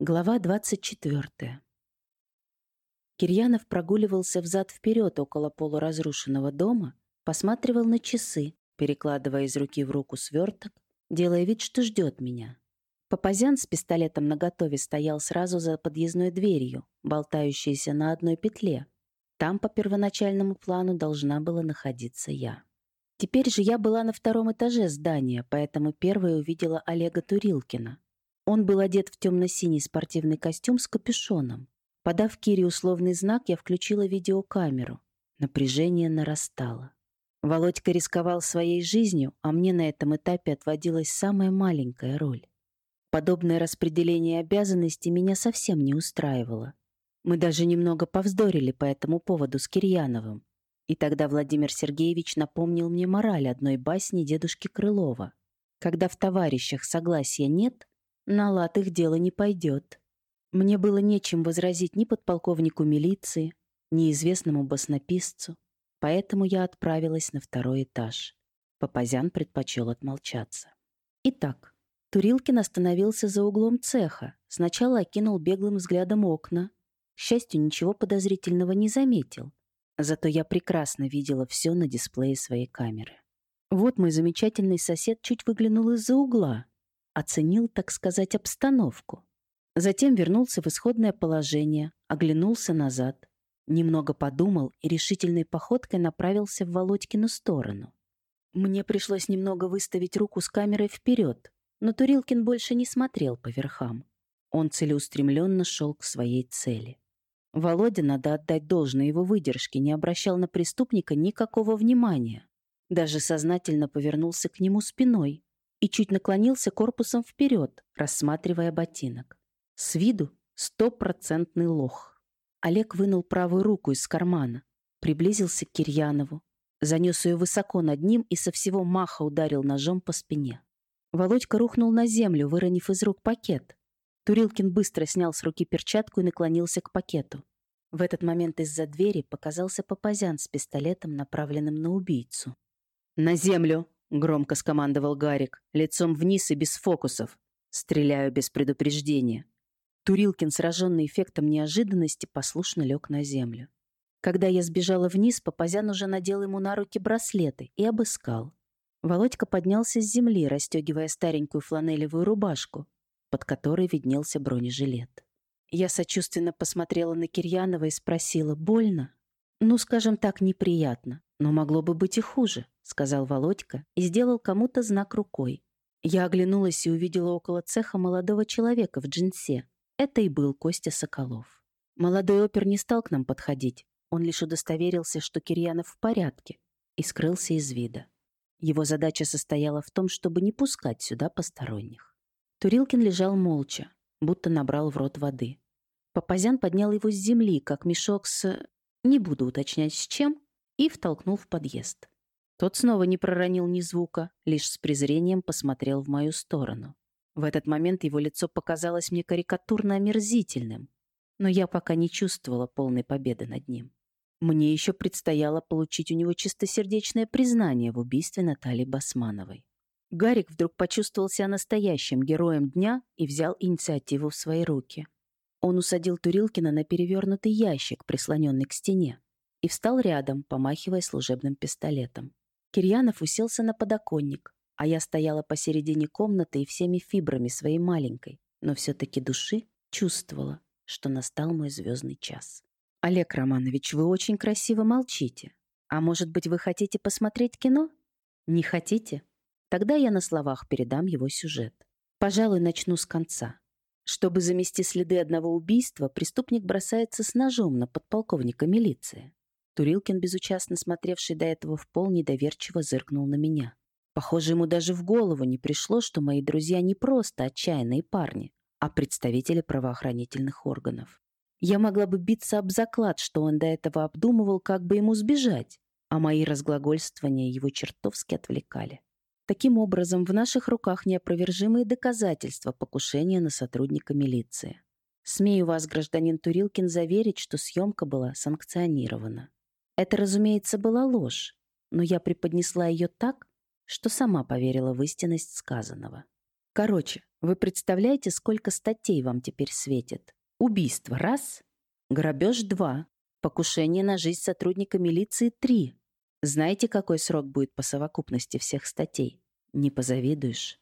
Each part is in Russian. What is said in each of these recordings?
Глава 24. Кирьянов прогуливался взад-вперед около полуразрушенного дома, посматривал на часы, перекладывая из руки в руку сверток, делая вид, что ждет меня. Папазян с пистолетом наготове стоял сразу за подъездной дверью, болтающейся на одной петле. Там по первоначальному плану должна была находиться я. Теперь же я была на втором этаже здания, поэтому первой увидела Олега Турилкина. Он был одет в темно-синий спортивный костюм с капюшоном. Подав Кире условный знак, я включила видеокамеру. Напряжение нарастало. Володька рисковал своей жизнью, а мне на этом этапе отводилась самая маленькая роль. Подобное распределение обязанностей меня совсем не устраивало. Мы даже немного повздорили по этому поводу с Кирьяновым. И тогда Владимир Сергеевич напомнил мне мораль одной басни дедушки Крылова. Когда в товарищах согласия нет, на лад их дело не пойдет. Мне было нечем возразить ни подполковнику милиции, ни известному баснописцу, поэтому я отправилась на второй этаж. Папазян предпочел отмолчаться. Итак, Турилкин остановился за углом цеха, сначала окинул беглым взглядом окна. К счастью, ничего подозрительного не заметил. Зато я прекрасно видела все на дисплее своей камеры. Вот мой замечательный сосед чуть выглянул из-за угла, оценил, так сказать, обстановку. Затем вернулся в исходное положение, оглянулся назад, немного подумал и решительной походкой направился в Володькину сторону. Мне пришлось немного выставить руку с камерой вперед, но Турилкин больше не смотрел по верхам. Он целеустремленно шел к своей цели. Володя, надо отдать должное его выдержке, не обращал на преступника никакого внимания. Даже сознательно повернулся к нему спиной, и чуть наклонился корпусом вперед, рассматривая ботинок. С виду стопроцентный лох. Олег вынул правую руку из кармана, приблизился к Кирьянову, занес ее высоко над ним и со всего маха ударил ножом по спине. Володька рухнул на землю, выронив из рук пакет. Турилкин быстро снял с руки перчатку и наклонился к пакету. В этот момент из-за двери показался Папазян с пистолетом, направленным на убийцу. «На землю!» — громко скомандовал Гарик, лицом вниз и без фокусов. Стреляю без предупреждения. Турилкин, сраженный эффектом неожиданности, послушно лег на землю. Когда я сбежала вниз, Папазян уже надел ему на руки браслеты и обыскал. Володька поднялся с земли, расстегивая старенькую фланелевую рубашку, под которой виднелся бронежилет. Я сочувственно посмотрела на Кирьянова и спросила, больно? Ну, скажем так, неприятно, но могло бы быть и хуже сказал Володька и сделал кому-то знак рукой. Я оглянулась и увидела около цеха молодого человека в джинсе. Это и был Костя Соколов. Молодой опер не стал к нам подходить. Он лишь удостоверился, что Кирьянов в порядке, и скрылся из вида. Его задача состояла в том, чтобы не пускать сюда посторонних. Турилкин лежал молча, будто набрал в рот воды. Папазян поднял его с земли, как мешок с... не буду уточнять с чем, и втолкнул в подъезд. Тот снова не проронил ни звука, лишь с презрением посмотрел в мою сторону. В этот момент его лицо показалось мне карикатурно омерзительным, но я пока не чувствовала полной победы над ним. Мне еще предстояло получить у него чистосердечное признание в убийстве Натальи Басмановой. Гарик вдруг почувствовал себя настоящим героем дня и взял инициативу в свои руки. Он усадил Турилкина на перевернутый ящик, прислоненный к стене, и встал рядом, помахивая служебным пистолетом. Кирьянов уселся на подоконник, а я стояла посередине комнаты и всеми фибрами своей маленькой, но все-таки души чувствовала, что настал мой звездный час. «Олег Романович, вы очень красиво молчите. А может быть, вы хотите посмотреть кино? Не хотите? Тогда я на словах передам его сюжет. Пожалуй, начну с конца. Чтобы замести следы одного убийства, преступник бросается с ножом на подполковника милиции. Турилкин, безучастно смотревший до этого в пол, недоверчиво зыркнул на меня. Похоже, ему даже в голову не пришло, что мои друзья не просто отчаянные парни, а представители правоохранительных органов. Я могла бы биться об заклад, что он до этого обдумывал, как бы ему сбежать, а мои разглагольствования его чертовски отвлекали. Таким образом, в наших руках неопровержимые доказательства покушения на сотрудника милиции. Смею вас, гражданин Турилкин, заверить, что съемка была санкционирована. Это, разумеется, была ложь, но я преподнесла ее так, что сама поверила в истинность сказанного. Короче, Вы представляете, сколько статей вам теперь светит? Убийство – раз, грабеж – два, покушение на жизнь сотрудника милиции – три. Знаете, какой срок будет по совокупности всех статей? Не позавидуешь.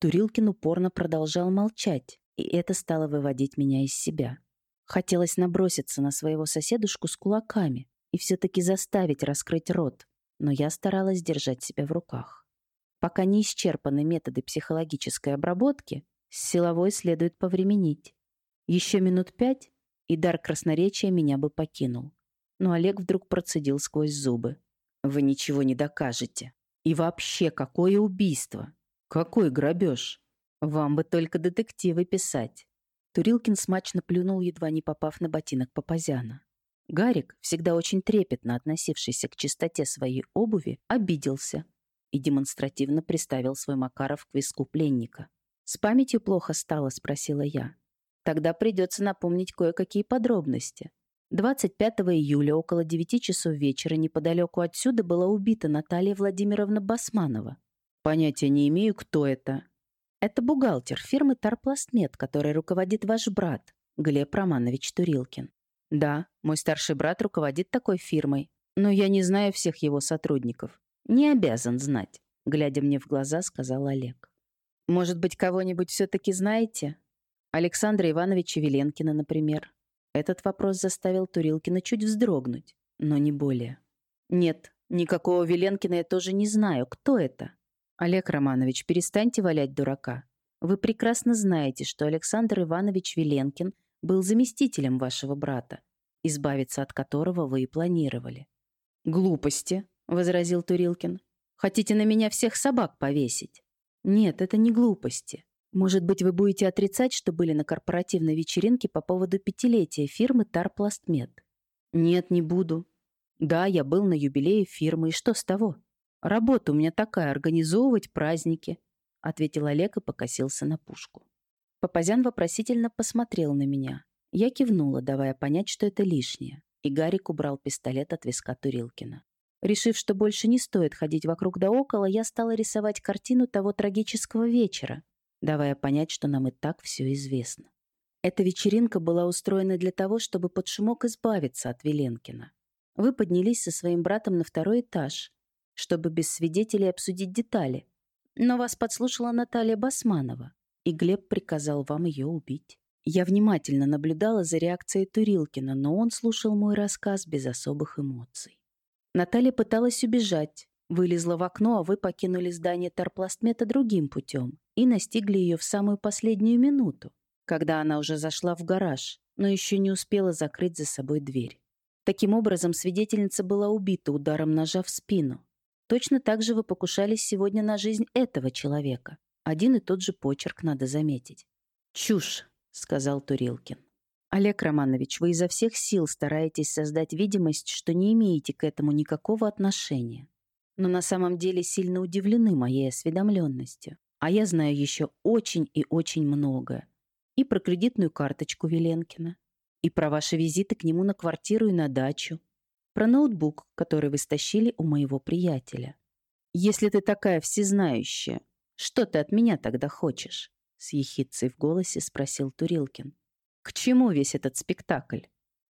Турилкин упорно продолжал молчать, и это стало выводить меня из себя. Хотелось наброситься на своего соседушку с кулаками и все-таки заставить раскрыть рот, но я старалась держать себя в руках. Пока не исчерпаны методы психологической обработки, с силовой следует повременить. Еще минут пять, и дар красноречия меня бы покинул. Но Олег вдруг процедил сквозь зубы. «Вы ничего не докажете. И вообще, какое убийство? Какой грабеж? Вам бы только детективы писать». Турилкин смачно плюнул, едва не попав на ботинок Папазяна. Гарик, всегда очень трепетно относившийся к чистоте своей обуви, обиделся и демонстративно приставил свой Макаров к виску пленника. «С памятью плохо стало?» — спросила я. «Тогда придется напомнить кое-какие подробности. 25 июля около 9 часов вечера неподалеку отсюда была убита Наталья Владимировна Басманова. Понятия не имею, кто это. Это бухгалтер фирмы Тарпластмет, которой руководит ваш брат, Глеб Романович Турилкин. Да, мой старший брат руководит такой фирмой, но я не знаю всех его сотрудников. Не обязан знать, глядя мне в глаза, сказал Олег. Может быть, кого-нибудь все-таки знаете? Александра Ивановича Веленкина, например. Этот вопрос заставил Турилкина чуть вздрогнуть, но не более. Нет, никакого Веленкина я тоже не знаю. Кто это? Олег Романович, перестаньте валять дурака. Вы прекрасно знаете, что Александр Иванович Веленкин был заместителем вашего брата, избавиться от которого вы и планировали. Глупости, — возразил Турилкин. «Хотите на меня всех собак повесить?» «Нет, это не глупости. Может быть, вы будете отрицать, что были на корпоративной вечеринке по поводу пятилетия фирмы Тарпластмед?» «Нет, не буду. Да, я был на юбилее фирмы, и что с того? Работа у меня такая — организовывать праздники», — ответил Олег и покосился на пушку. Папазян вопросительно посмотрел на меня. Я кивнула, давая понять, что это лишнее, и Гарик убрал пистолет от виска Турилкина. Решив, что больше не стоит ходить вокруг да около, я стала рисовать картину того трагического вечера, давая понять, что нам и так все известно. Эта вечеринка была устроена для того, чтобы под шумок избавиться от Веленкина. Вы поднялись со своим братом на второй этаж, чтобы без свидетелей обсудить детали. Но вас подслушала Наталья Басманова, и Глеб приказал вам ее убить. Я внимательно наблюдала за реакцией Турилкина, но он слушал мой рассказ без особых эмоций. Наталья пыталась убежать, вылезла в окно, а вы покинули здание Тарпластмета другим путем и настигли ее в самую последнюю минуту, когда она уже зашла в гараж, но еще не успела закрыть за собой дверь. Таким образом, свидетельница была убита ударом ножа в спину. Точно так же вы покушались сегодня на жизнь этого человека. Один и тот же почерк, надо заметить. «Чушь», — сказал Турилкин. Олег Романович, вы изо всех сил стараетесь создать видимость, что не имеете к этому никакого отношения. Но на самом деле сильно удивлены моей осведомленностью. А я знаю еще очень и очень многое. И про кредитную карточку Веленкина, и про ваши визиты к нему на квартиру и на дачу, про ноутбук, который вы стащили у моего приятеля. Если ты такая всезнающая, что ты от меня тогда хочешь? С ехидцей в голосе спросил Турилкин. К чему весь этот спектакль?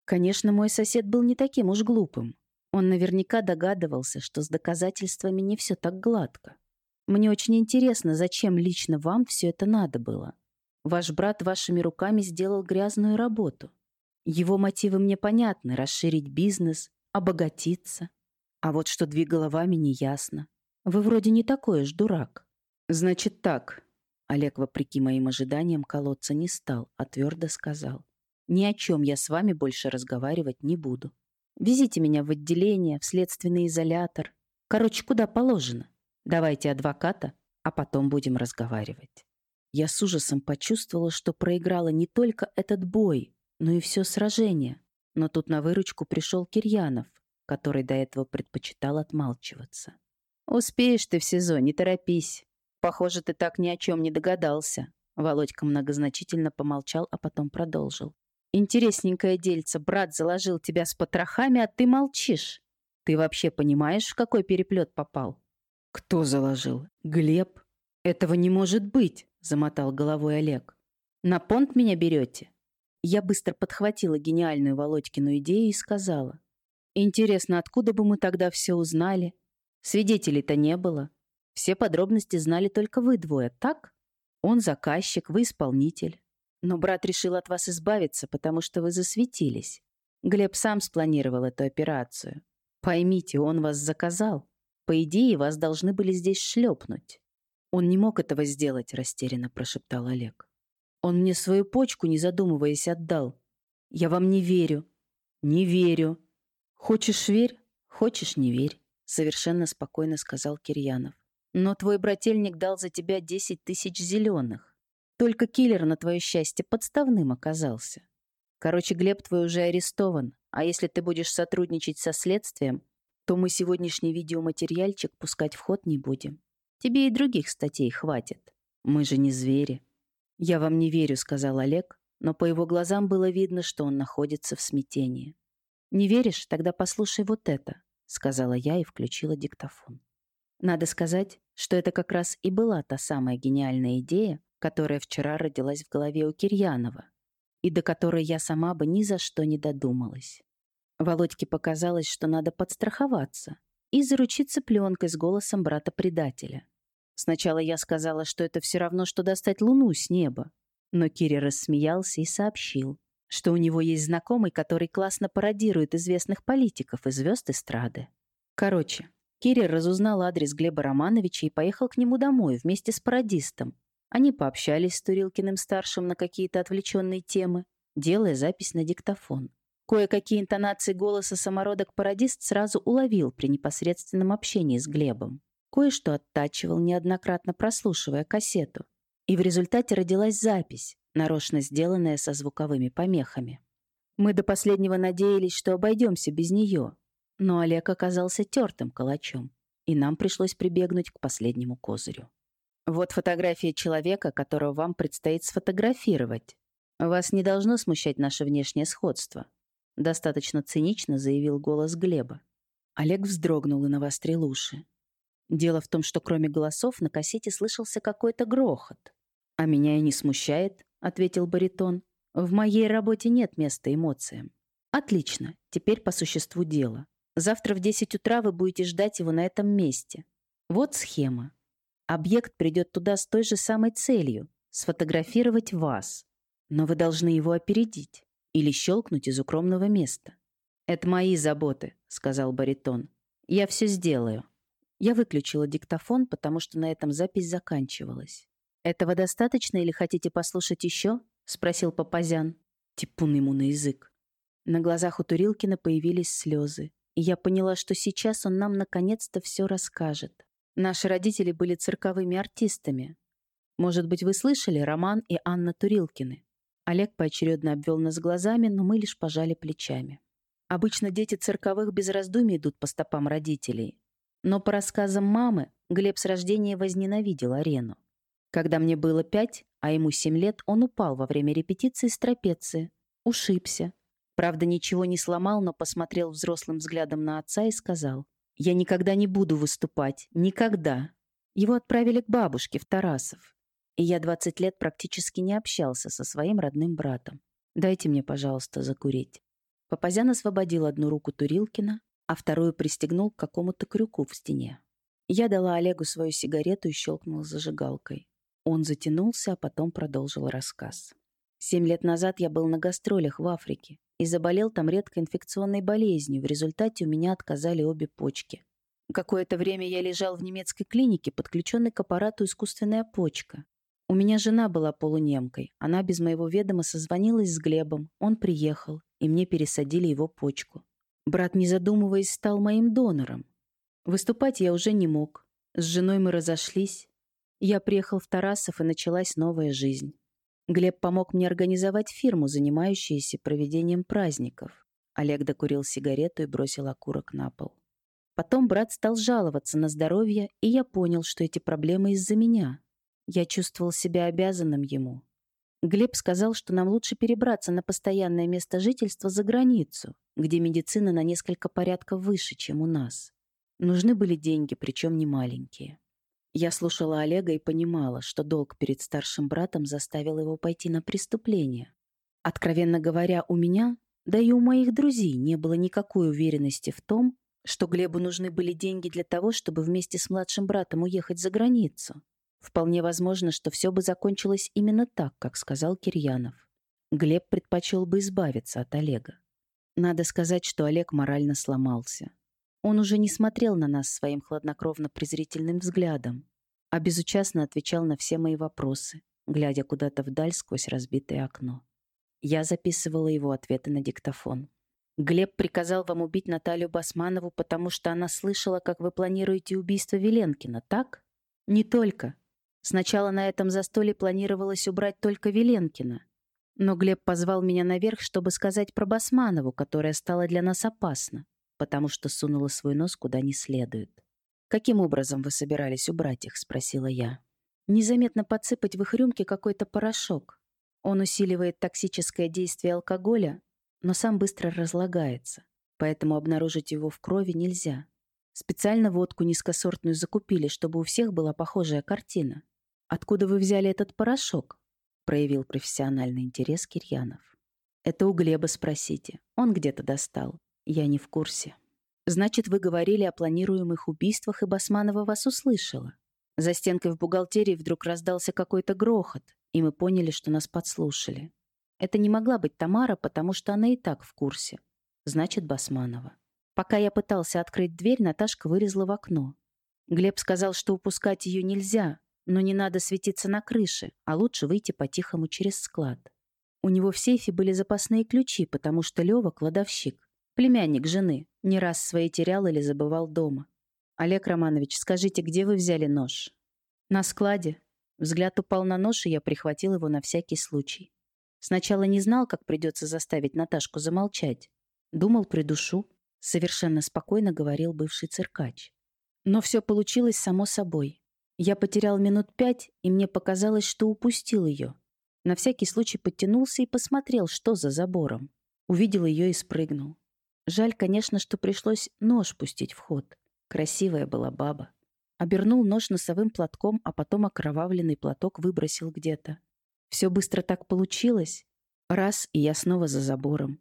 Конечно, мой сосед был не таким уж глупым. Он наверняка догадывался, что с доказательствами не все так гладко. Мне очень интересно, зачем лично вам все это надо было. Ваш брат вашими руками сделал грязную работу. Его мотивы мне понятны — расширить бизнес, обогатиться. А вот что двигало вами, неясно. Вы вроде не такой уж дурак. Значит так, Олег, вопреки моим ожиданиям, колоться не стал, а твердо сказал. «Ни о чем я с вами больше разговаривать не буду. Везите меня в отделение, в следственный изолятор. Короче, куда положено. Давайте адвоката, а потом будем разговаривать». Я с ужасом почувствовала, что проиграла не только этот бой, но и все сражение. Но тут на выручку пришел Кирьянов, который до этого предпочитал отмалчиваться. «Успеешь ты в СИЗО, не торопись. «Похоже, ты так ни о чем не догадался». Володька многозначительно помолчал, а потом продолжил. «Интересненькое дельце. Брат заложил тебя с потрохами, а ты молчишь. Ты вообще понимаешь, в какой переплет попал?» «Кто заложил? Глеб?» «Этого не может быть», — замотал головой Олег. «На понт меня берете?» Я быстро подхватила гениальную Володькину идею и сказала. «Интересно, откуда бы мы тогда все узнали? Свидетелей-то не было. Все подробности знали только вы двое, так? Он заказчик, вы исполнитель. Но брат решил от вас избавиться, потому что вы засветились. Глеб сам спланировал эту операцию. Поймите, он вас заказал. По идее, вас должны были здесь шлепнуть. Он не мог этого сделать, растерянно прошептал Олег. Он мне свою почку, не задумываясь, отдал. Я вам не верю. Не верю. Хочешь верь, хочешь не верь, совершенно спокойно сказал Кирьянов. Но твой брательник дал за тебя десять тысяч зеленых. Только киллер, на твое счастье, подставным оказался. Короче, Глеб твой уже арестован, а если ты будешь сотрудничать со следствием, то мы сегодняшний видеоматериальчик пускать в ход не будем. Тебе и других статей хватит. Мы же не звери. Я вам не верю, сказал Олег, но по его глазам было видно, что он находится в смятении. Не веришь? Тогда послушай вот это, сказала я и включила диктофон. Надо сказать, что это как раз и была та самая гениальная идея, которая вчера родилась в голове у Кирьянова, и до которой я сама бы ни за что не додумалась. Володьке показалось, что надо подстраховаться и заручиться пленкой с голосом брата-предателя. Сначала я сказала, что это все равно, что достать луну с неба. Но Кири рассмеялся и сообщил, что у него есть знакомый, который классно пародирует известных политиков и звезд эстрады. Короче, Кири разузнал адрес Глеба Романовича и поехал к нему домой вместе с пародистом. Они пообщались с Турилкиным-старшим на какие-то отвлеченные темы, делая запись на диктофон. Кое-какие интонации голоса самородок-пародист сразу уловил при непосредственном общении с Глебом. Кое-что оттачивал, неоднократно прослушивая кассету. И в результате родилась запись, нарочно сделанная со звуковыми помехами. Мы до последнего надеялись, что обойдемся без нее, но Олег оказался тертым калачом, и нам пришлось прибегнуть к последнему козырю. Вот фотография человека, которого вам предстоит сфотографировать. Вас не должно смущать наше внешнее сходство. Достаточно цинично заявил голос Глеба. Олег вздрогнул и навострил уши. Дело в том, что кроме голосов на кассете слышался какой-то грохот. «А меня и не смущает», — ответил баритон. «В моей работе нет места эмоциям». «Отлично. Теперь по существу дела. Завтра в 10 утра вы будете ждать его на этом месте. Вот схема. Объект придет туда с той же самой целью — сфотографировать вас. Но вы должны его опередить или щелкнуть из укромного места. «Это мои заботы», — сказал баритон. «Я все сделаю». Я выключила диктофон, потому что на этом запись заканчивалась. «Этого достаточно или хотите послушать еще?» — спросил Папазян. Типун ему на язык. На глазах у Турилкина появились слезы, и я поняла, что сейчас он нам наконец-то все расскажет. Наши родители были цирковыми артистами. Может быть, вы слышали Роман и Анна Турилкины? Олег поочередно обвел нас глазами, но мы лишь пожали плечами. Обычно дети цирковых без раздумий идут по стопам родителей. Но по рассказам мамы, Глеб с рождения возненавидел арену. Когда мне было пять, а ему семь лет, он упал во время репетиции с трапеции. Ушибся. Правда, ничего не сломал, но посмотрел взрослым взглядом на отца и сказал, «Я никогда не буду выступать. Никогда». Его отправили к бабушке в Тарасов и я 20 лет практически не общался со своим родным братом. Дайте мне, пожалуйста, закурить. Папазян освободил одну руку Турилкина, а вторую пристегнул к какому-то крюку в стене. Я дала Олегу свою сигарету и щелкнула зажигалкой. Он затянулся, а потом продолжил рассказ. Семь лет назад я был на гастролях в Африке и заболел там редкой инфекционной болезнью. В результате у меня отказали обе почки. Какое-то время я лежал в немецкой клинике, подключенный к аппарату искусственная почка. У меня жена была полунемкой. Она без моего ведома созвонилась с Глебом. Он приехал, и мне пересадили его почку. Брат, не задумываясь, стал моим донором. Выступать я уже не мог. С женой мы разошлись. Я приехал в Тарасов, и началась новая жизнь. Глеб помог мне организовать фирму, занимающуюся проведением праздников. Олег докурил сигарету и бросил окурок на пол. Потом брат стал жаловаться на здоровье, и я понял, что эти проблемы из-за меня. Я чувствовал себя обязанным ему. Глеб сказал, что нам лучше перебраться на постоянное место жительства за границу, где медицина на несколько порядков выше, чем у нас. Нужны были деньги, причем не маленькие. Я слушала Олега и понимала, что долг перед старшим братом заставил его пойти на преступление. Откровенно говоря, у меня, да и у моих друзей, не было никакой уверенности в том, что Глебу нужны были деньги для того, чтобы вместе с младшим братом уехать за границу. Вполне возможно, что все бы закончилось именно так, как сказал Кирьянов. Глеб предпочел бы избавиться от Олега. Надо сказать, что Олег морально сломался. Он уже не смотрел на нас своим хладнокровно-презрительным взглядом, а безучастно отвечал на все мои вопросы, глядя куда-то вдаль сквозь разбитое окно. Я записывала его ответы на диктофон. «Глеб приказал вам убить Наталью Басманову, потому что она слышала, как вы планируете убийство Веленкина, так?» «Не только. Сначала на этом застолье планировалось убрать только Веленкина. Но Глеб позвал меня наверх, чтобы сказать про Басманову, которая стала для нас опасна потому что сунула свой нос куда не следует. «Каким образом вы собирались убрать их?» — спросила я. «Незаметно подсыпать в их рюмки какой-то порошок. Он усиливает токсическое действие алкоголя, но сам быстро разлагается, поэтому обнаружить его в крови нельзя. Специально водку низкосортную закупили, чтобы у всех была похожая картина. Откуда вы взяли этот порошок?» — проявил профессиональный интерес Кирьянов. «Это у Глеба спросите. Он где-то достал. Я не в курсе. Значит, вы говорили о планируемых убийствах, и Басманова вас услышала. За стенкой в бухгалтерии вдруг раздался какой-то грохот, и мы поняли, что нас подслушали. Это не могла быть Тамара, потому что она и так в курсе. Значит, Басманова. Пока я пытался открыть дверь, Наташка вылезла в окно. Глеб сказал, что упускать ее нельзя, но не надо светиться на крыше, а лучше выйти по-тихому через склад. У него в сейфе были запасные ключи, потому что Лёва — кладовщик. Племянник жены. Не раз свои терял или забывал дома. Олег Романович, скажите, где вы взяли нож? На складе. Взгляд упал на нож, и я прихватил его на всякий случай. Сначала не знал, как придется заставить Наташку замолчать. Думал, придушу. Совершенно спокойно говорил бывший циркач. Но все получилось само собой. Я потерял минут пять, и мне показалось, что упустил ее. На всякий случай подтянулся и посмотрел, что за забором. Увидел ее и спрыгнул. Жаль, конечно, что пришлось нож пустить в ход. Красивая была баба. Обернул нож носовым платком, а потом окровавленный платок выбросил где-то. Все быстро так получилось. Раз, и я снова за забором.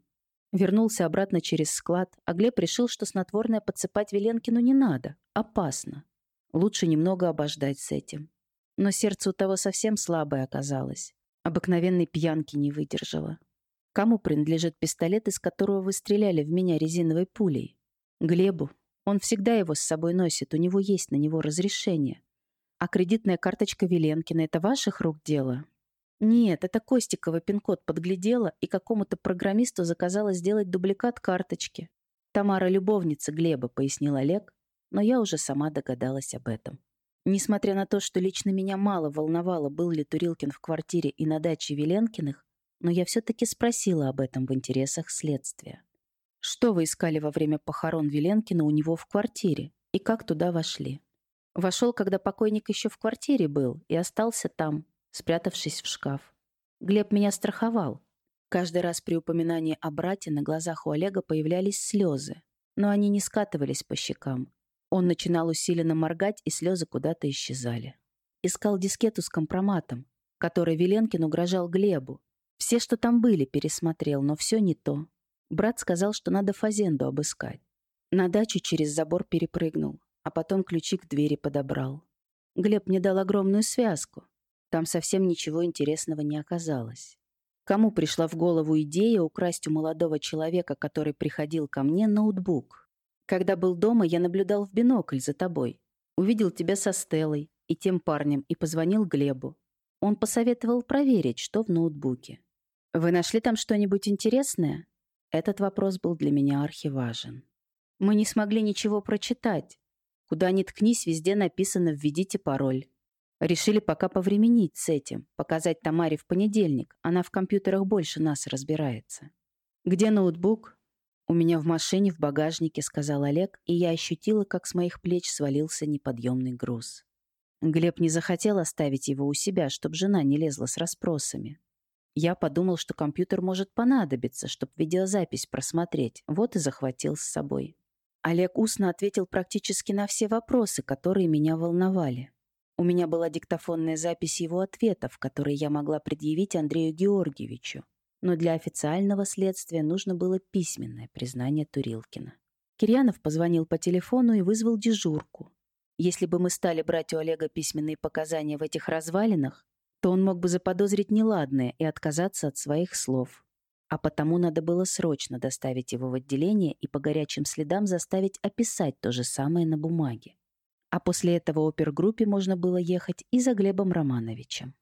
Вернулся обратно через склад, а Глеб решил, что снотворное подсыпать Веленкину не надо. Опасно. Лучше немного обождать с этим. Но сердце у того совсем слабое оказалось. Обыкновенной пьянки не выдержала. Кому принадлежит пистолет, из которого вы стреляли в меня резиновой пулей? Глебу. Он всегда его с собой носит, у него есть на него разрешение. А кредитная карточка Веленкина — это ваших рук дело? Нет, это Костикова пин-код подглядела и какому-то программисту заказала сделать дубликат карточки. Тамара — любовница Глеба, пояснил Олег, но я уже сама догадалась об этом. Несмотря на то, что лично меня мало волновало, был ли Турилкин в квартире и на даче Веленкиных, но я все-таки спросила об этом в интересах следствия. Что вы искали во время похорон Веленкина у него в квартире и как туда вошли? Вошел, когда покойник еще в квартире был и остался там, спрятавшись в шкаф. Глеб меня страховал. Каждый раз при упоминании о брате на глазах у Олега появлялись слезы, но они не скатывались по щекам. Он начинал усиленно моргать, и слезы куда-то исчезали. Искал дискету с компроматом, который Веленкин угрожал Глебу, все, что там были, пересмотрел, но все не то. Брат сказал, что надо фазенду обыскать. На дачу через забор перепрыгнул, а потом ключи к двери подобрал. Глеб мне дал огромную связку. Там совсем ничего интересного не оказалось. Кому пришла в голову идея украсть у молодого человека, который приходил ко мне, ноутбук? Когда был дома, я наблюдал в бинокль за тобой. Увидел тебя со Стеллой и тем парнем и позвонил Глебу. Он посоветовал проверить, что в ноутбуке. «Вы нашли там что-нибудь интересное?» Этот вопрос был для меня архиважен. Мы не смогли ничего прочитать. Куда ни ткнись, везде написано «введите пароль». Решили пока повременить с этим, показать Тамаре в понедельник. Она в компьютерах больше нас разбирается. «Где ноутбук?» «У меня в машине, в багажнике», — сказал Олег, и я ощутила, как с моих плеч свалился неподъемный груз. Глеб не захотел оставить его у себя, чтобы жена не лезла с расспросами. Я подумал, что компьютер может понадобиться, чтобы видеозапись просмотреть, вот и захватил с собой. Олег устно ответил практически на все вопросы, которые меня волновали. У меня была диктофонная запись его ответов, которые я могла предъявить Андрею Георгиевичу. Но для официального следствия нужно было письменное признание Турилкина. Кирьянов позвонил по телефону и вызвал дежурку. Если бы мы стали брать у Олега письменные показания в этих развалинах, то он мог бы заподозрить неладное и отказаться от своих слов. А потому надо было срочно доставить его в отделение и по горячим следам заставить описать то же самое на бумаге. А после этого опергруппе можно было ехать и за Глебом Романовичем.